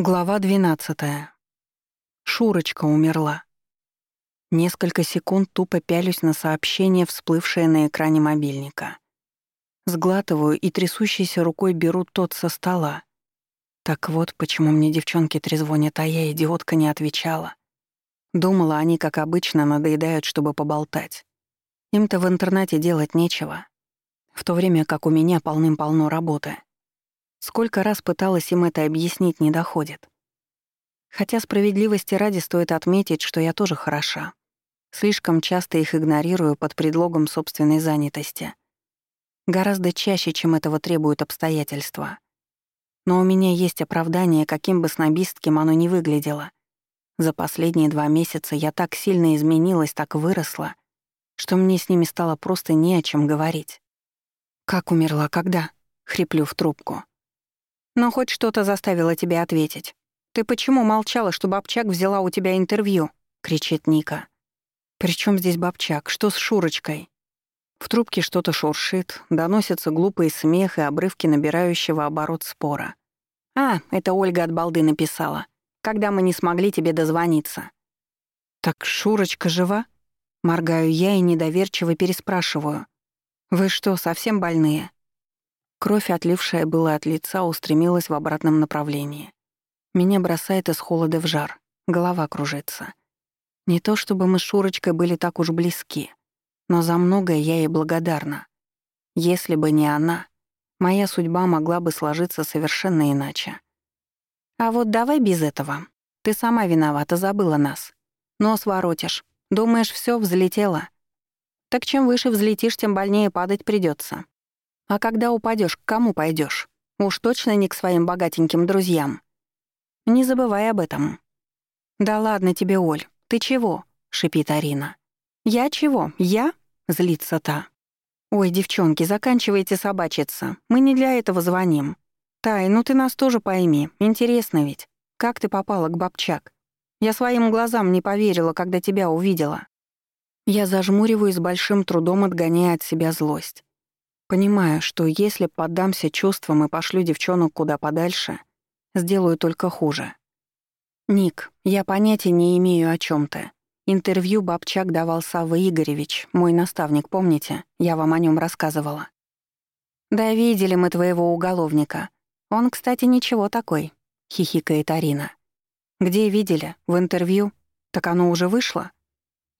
Глава 12. Шурочка умерла. Несколько секунд тупо пялюсь на сообщение, всплывшее на экране мобильника. Сглатываю и трясущейся рукой беру тот со стола. Так вот, почему мне девчонки трезвонят, а я, идиотка, не отвечала. Думала, они, как обычно, надоедают, чтобы поболтать. Им-то в интернете делать нечего. В то время как у меня полным-полно работы — Сколько раз пыталась им это объяснить, не доходит. Хотя справедливости ради стоит отметить, что я тоже хороша. Слишком часто их игнорирую под предлогом собственной занятости. Гораздо чаще, чем этого требуют обстоятельства. Но у меня есть оправдание, каким бы снобистким оно ни выглядело. За последние два месяца я так сильно изменилась, так выросла, что мне с ними стало просто не о чем говорить. «Как умерла? Когда?» — хриплю в трубку. Но хоть что-то заставило тебя ответить. Ты почему молчала, что Бабчак взяла у тебя интервью?» — кричит Ника. «При чем здесь Бабчак? Что с Шурочкой?» В трубке что-то шуршит, доносится глупый смех и обрывки набирающего оборот спора. «А, это Ольга от балды написала. Когда мы не смогли тебе дозвониться». «Так Шурочка жива?» Моргаю я и недоверчиво переспрашиваю. «Вы что, совсем больные?» Кровь, отлившая была от лица, устремилась в обратном направлении. Меня бросает из холода в жар, голова кружится. Не то чтобы мы с Шурочкой были так уж близки, но за многое я ей благодарна. Если бы не она, моя судьба могла бы сложиться совершенно иначе. А вот давай без этого. Ты сама виновата, забыла нас. Нос воротишь. Думаешь, все взлетело? Так чем выше взлетишь, тем больнее падать придется. А когда упадешь, к кому пойдешь? Уж точно не к своим богатеньким друзьям. Не забывай об этом. Да ладно тебе, Оль, ты чего? шипит Арина. Я чего? Я? злится та. Ой, девчонки, заканчивайте собачиться. Мы не для этого звоним. Тай, ну ты нас тоже пойми. Интересно ведь. Как ты попала к Бабчак? Я своим глазам не поверила, когда тебя увидела. Я зажмуриваюсь с большим трудом, отгоняя от себя злость. Понимаю, что если поддамся чувствам и пошлю девчонок куда подальше, сделаю только хуже. «Ник, я понятия не имею о чем ты. Интервью Бабчак давал Савва Игоревич, мой наставник, помните? Я вам о нем рассказывала». «Да видели мы твоего уголовника. Он, кстати, ничего такой», — хихикает Арина. «Где видели? В интервью? Так оно уже вышло?»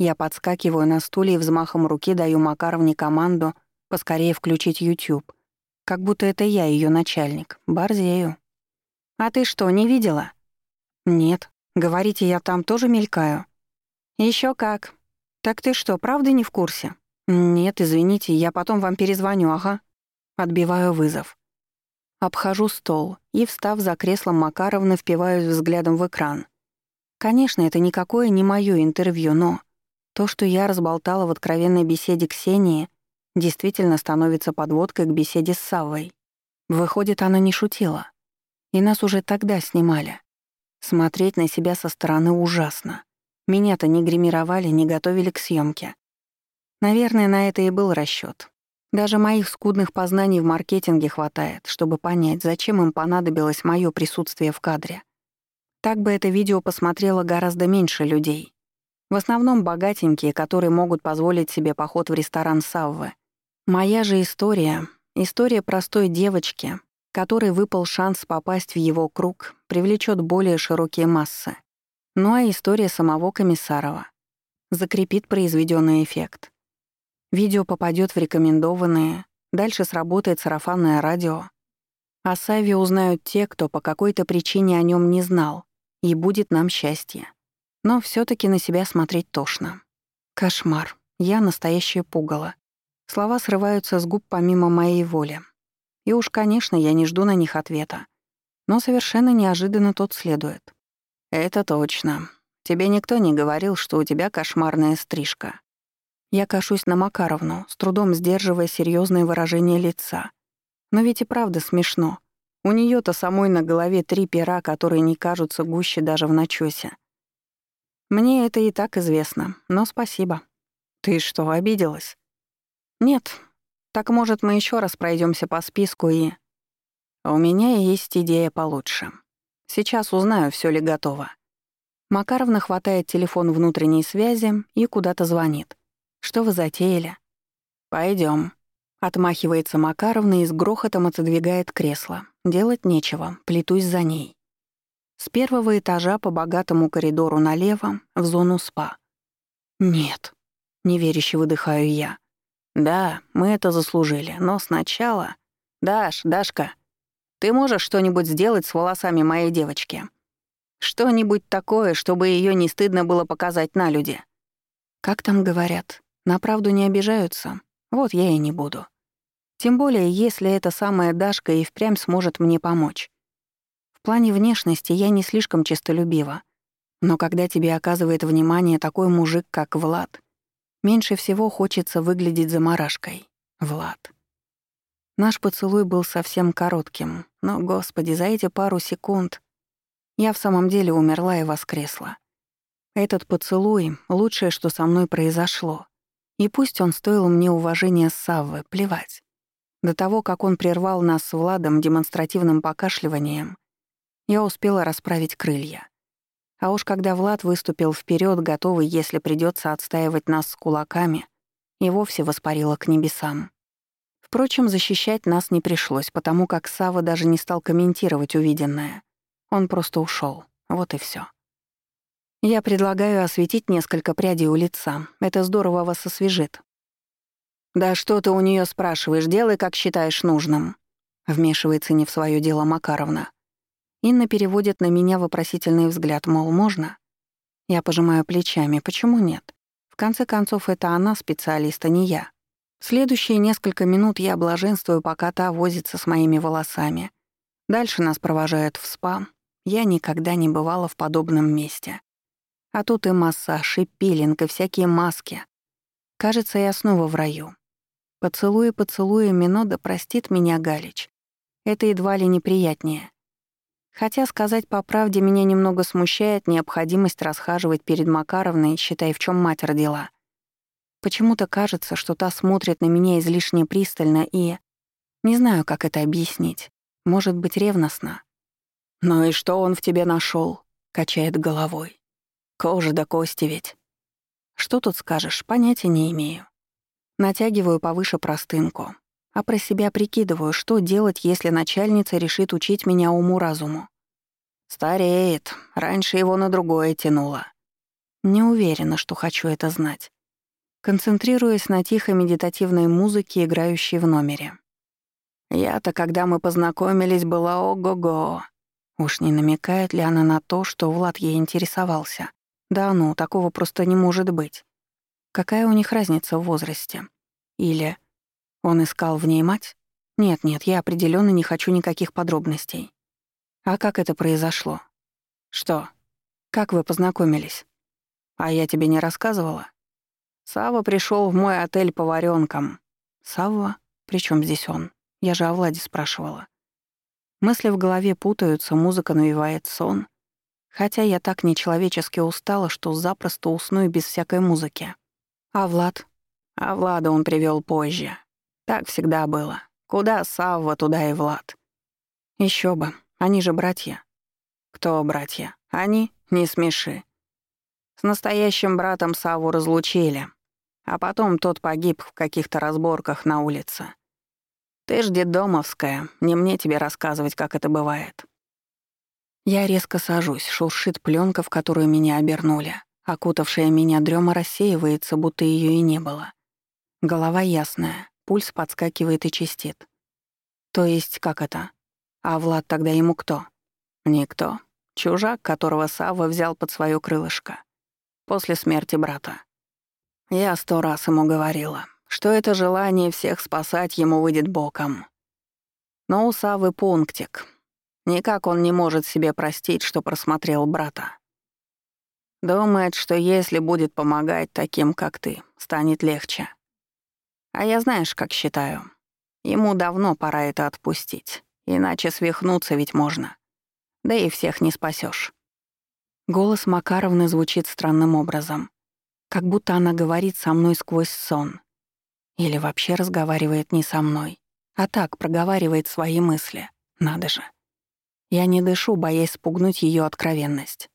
Я подскакиваю на стуле и взмахом руки даю Макаровне команду — Поскорее включить YouTube. Как будто это я ее начальник. Борзею. «А ты что, не видела?» «Нет. Говорите, я там тоже мелькаю?» Еще как. Так ты что, правда не в курсе?» «Нет, извините, я потом вам перезвоню, ага». Отбиваю вызов. Обхожу стол и, встав за креслом Макаровны, впиваюсь взглядом в экран. Конечно, это никакое не моё интервью, но то, что я разболтала в откровенной беседе Ксении, действительно становится подводкой к беседе с Саввой. Выходит, она не шутила. И нас уже тогда снимали. Смотреть на себя со стороны ужасно. Меня-то не гримировали, не готовили к съемке. Наверное, на это и был расчет. Даже моих скудных познаний в маркетинге хватает, чтобы понять, зачем им понадобилось мое присутствие в кадре. Так бы это видео посмотрело гораздо меньше людей. В основном богатенькие, которые могут позволить себе поход в ресторан Саввы Моя же история — история простой девочки, которой выпал шанс попасть в его круг, привлечет более широкие массы. Ну а история самого Комиссарова закрепит произведенный эффект. Видео попадет в рекомендованные, дальше сработает сарафанное радио. О Саве узнают те, кто по какой-то причине о нем не знал, и будет нам счастье. Но все таки на себя смотреть тошно. Кошмар. Я настоящее пугало. Слова срываются с губ помимо моей воли. И уж, конечно, я не жду на них ответа. Но совершенно неожиданно тот следует. «Это точно. Тебе никто не говорил, что у тебя кошмарная стрижка». Я кашусь на Макаровну, с трудом сдерживая серьезное выражение лица. Но ведь и правда смешно. У нее то самой на голове три пера, которые не кажутся гуще даже в начосе. Мне это и так известно, но спасибо. Ты что, обиделась? «Нет. Так, может, мы еще раз пройдемся по списку и...» «У меня есть идея получше. Сейчас узнаю, все ли готово. Макаровна хватает телефон внутренней связи и куда-то звонит. Что вы затеяли? Пойдем. Отмахивается Макаровна и с грохотом отодвигает кресло. Делать нечего, плетусь за ней. С первого этажа по богатому коридору налево в зону спа. Нет. Неверяще выдыхаю я. Да, мы это заслужили, но сначала... Даш, Дашка, ты можешь что-нибудь сделать с волосами моей девочки? Что-нибудь такое, чтобы ее не стыдно было показать на люди. Как там говорят, на правду не обижаются. Вот я и не буду. Тем более, если эта самая Дашка и впрямь сможет мне помочь. В плане внешности я не слишком честолюбива. Но когда тебе оказывает внимание такой мужик, как Влад, меньше всего хочется выглядеть заморашкой. Влад. Наш поцелуй был совсем коротким, но, господи, за эти пару секунд я в самом деле умерла и воскресла. Этот поцелуй — лучшее, что со мной произошло. И пусть он стоил мне уважения Саввы, плевать. До того, как он прервал нас с Владом демонстративным покашливанием, я успела расправить крылья. А уж когда Влад выступил вперед, готовый, если придется отстаивать нас с кулаками, и вовсе воспарило к небесам. Впрочем, защищать нас не пришлось, потому как Сава даже не стал комментировать увиденное. Он просто ушел. Вот и все. Я предлагаю осветить несколько прядей у лица. Это здорово вас освежит. «Да что ты у нее спрашиваешь? Делай, как считаешь нужным», — вмешивается не в свое дело Макаровна. Инна переводит на меня вопросительный взгляд, мол, можно? Я пожимаю плечами, почему нет? В конце концов, это она специалист, а не я. Следующие несколько минут я блаженствую, пока та возится с моими волосами. Дальше нас провожают в спа, я никогда не бывала в подобном месте. А тут и массаж, и пилинг, и всякие маски. Кажется, я снова в раю. Поцелуя поцелуями, но да простит меня Галич. Это едва ли неприятнее. Хотя, сказать по правде, меня немного смущает необходимость расхаживать перед Макаровной, считай, в чем мать родила. Почему-то кажется, что та смотрит на меня излишне пристально и... Не знаю, как это объяснить. Может быть, ревностно. «Ну и что он в тебе нашел? качает головой. «Кожа до кости ведь». «Что тут скажешь, понятия не имею». Натягиваю повыше простынку, а про себя прикидываю, что делать, если начальница решит учить меня уму-разуму. Стареет, раньше его на другое тянуло. Не уверена, что хочу это знать. Концентрируясь на тихой медитативной музыке, играющей в номере. Я-то, когда мы познакомились, была ого-го. Уж не намекает ли она на то, что Влад ей интересовался? Да ну, такого просто не может быть. Какая у них разница в возрасте? Или он искал в ней мать? Нет-нет, я определенно не хочу никаких подробностей. А как это произошло? Что? Как вы познакомились? А я тебе не рассказывала? Сава пришел в мой отель поваренком. Савва? Причем здесь он? Я же о Владе спрашивала. Мысли в голове путаются, музыка навевает сон. Хотя я так нечеловечески устала, что запросто усну и без всякой музыки. А Влад? А Влада он привел позже. Так всегда было. Куда Савва, туда и Влад. Еще бы, они же братья. Кто братья? Они? Не смеши. С настоящим братом Саву разлучили, а потом тот погиб в каких-то разборках на улице. Ты ж детдомовская, не мне тебе рассказывать, как это бывает. Я резко сажусь, шуршит пленка, в которую меня обернули. Окутавшая меня дрема рассеивается, будто ее и не было. Голова ясная, пульс подскакивает и чистит. То есть, как это? А Влад тогда ему кто? Никто. Чужак, которого Савва взял под свое крылышко. После смерти брата. Я сто раз ему говорила что это желание всех спасать ему выйдет боком. Но у Савы пунктик. Никак он не может себе простить, что просмотрел брата. Думает, что если будет помогать таким, как ты, станет легче. А я знаешь, как считаю. Ему давно пора это отпустить, иначе свихнуться ведь можно. Да и всех не спасешь. Голос Макаровны звучит странным образом, как будто она говорит со мной сквозь сон — или вообще разговаривает не со мной, а так проговаривает свои мысли. Надо же. Я не дышу, боясь спугнуть ее откровенность.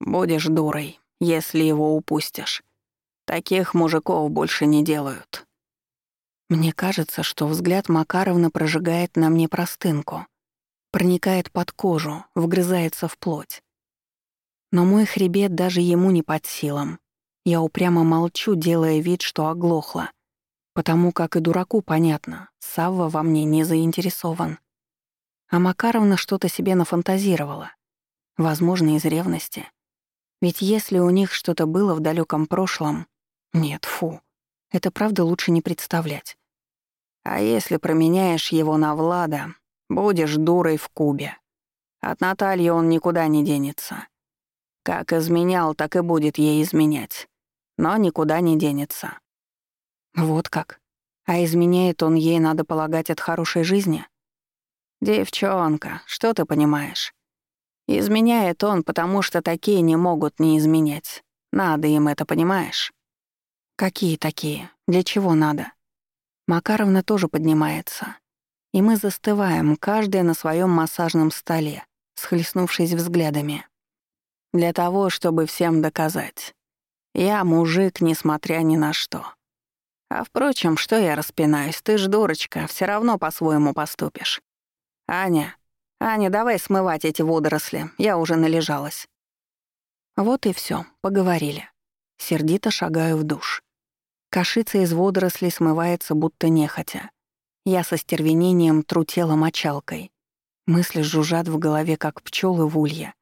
«Будешь дурой, если его упустишь. Таких мужиков больше не делают». Мне кажется, что взгляд Макаровны прожигает на мне простынку, проникает под кожу, вгрызается в плоть. Но мой хребет даже ему не под силам. Я упрямо молчу, делая вид, что оглохла. Потому как и дураку понятно, Савва во мне не заинтересован. А Макаровна что-то себе нафантазировала. Возможно, из ревности. Ведь если у них что-то было в далеком прошлом... Нет, фу. Это правда лучше не представлять. А если променяешь его на Влада, будешь дурой в кубе. От Натальи он никуда не денется. Как изменял, так и будет ей изменять. Но никуда не денется. Вот как. А изменяет он ей, надо полагать, от хорошей жизни? Девчонка, что ты понимаешь? Изменяет он, потому что такие не могут не изменять. Надо им это, понимаешь? Какие такие? Для чего надо? Макаровна тоже поднимается. И мы застываем, каждая на своем массажном столе, схлестнувшись взглядами. Для того, чтобы всем доказать. Я мужик, несмотря ни на что. А впрочем, что я распинаюсь, ты ж дурочка, все равно по-своему поступишь. Аня, Аня, давай смывать эти водоросли, я уже належалась. Вот и все, поговорили. Сердито шагаю в душ. Кашица из водорослей смывается, будто нехотя. Я со стервенением тру тело мочалкой. Мысли жужжат в голове, как пчелы в улье.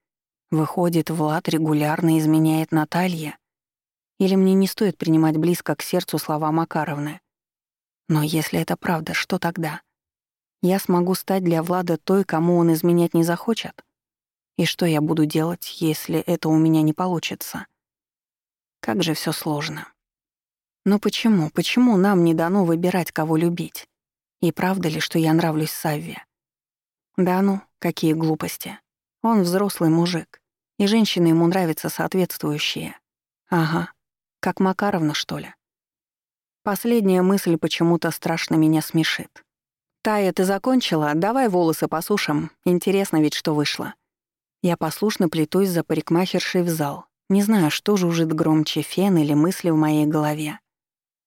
Выходит, Влад регулярно изменяет Наталье? Или мне не стоит принимать близко к сердцу слова Макаровны? Но если это правда, что тогда? Я смогу стать для Влада той, кому он изменять не захочет? И что я буду делать, если это у меня не получится? Как же все сложно. Но почему, почему нам не дано выбирать, кого любить? И правда ли, что я нравлюсь Савве? Да ну, какие глупости. Он взрослый мужик. И женщины ему нравятся соответствующие. Ага, как Макаровна, что ли? Последняя мысль почему-то страшно меня смешит. «Тая, ты закончила? Давай волосы посушим. Интересно ведь, что вышло». Я послушно плетусь за парикмахершей в зал. Не знаю, что жужжит громче, фен или мысли в моей голове.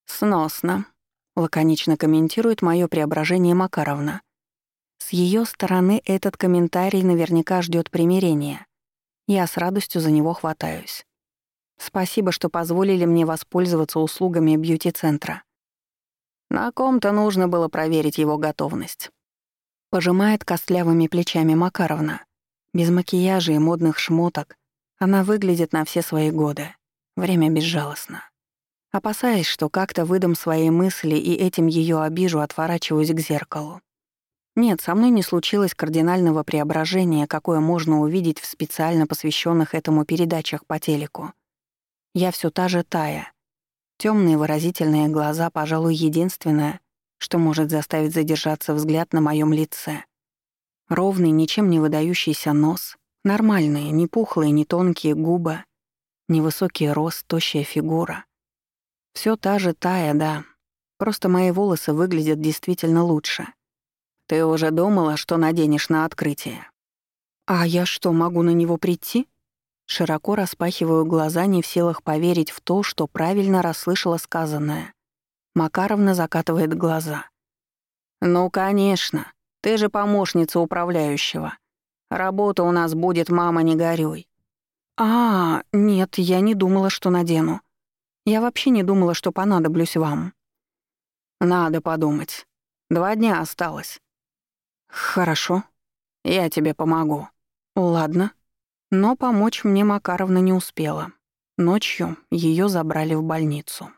«Сносно», — лаконично комментирует мое преображение Макаровна. С ее стороны этот комментарий наверняка ждет примирения. Я с радостью за него хватаюсь. Спасибо, что позволили мне воспользоваться услугами бьюти-центра. На ком-то нужно было проверить его готовность. Пожимает костлявыми плечами Макаровна. Без макияжа и модных шмоток она выглядит на все свои годы. Время безжалостно. Опасаясь, что как-то выдам свои мысли и этим ее обижу, отворачиваюсь к зеркалу. Нет, со мной не случилось кардинального преображения, какое можно увидеть в специально посвященных этому передачах по телеку. Я все та же Тая. Темные выразительные глаза, пожалуй, единственное, что может заставить задержаться взгляд на моем лице. Ровный, ничем не выдающийся нос, нормальные, не пухлые, не тонкие губы, невысокий рост, тощая фигура. Все та же Тая, да. Просто мои волосы выглядят действительно лучше. Ты уже думала, что наденешь на открытие? А я что, могу на него прийти? Широко распахиваю глаза, не в силах поверить в то, что правильно расслышала сказанное. Макаровна закатывает глаза. «Ну, конечно. Ты же помощница управляющего. Работа у нас будет, мама, не горюй». «А, нет, я не думала, что надену. Я вообще не думала, что понадоблюсь вам». «Надо подумать. Два дня осталось. «Хорошо. Я тебе помогу». «Ладно». Но помочь мне Макаровна не успела. Ночью ее забрали в больницу.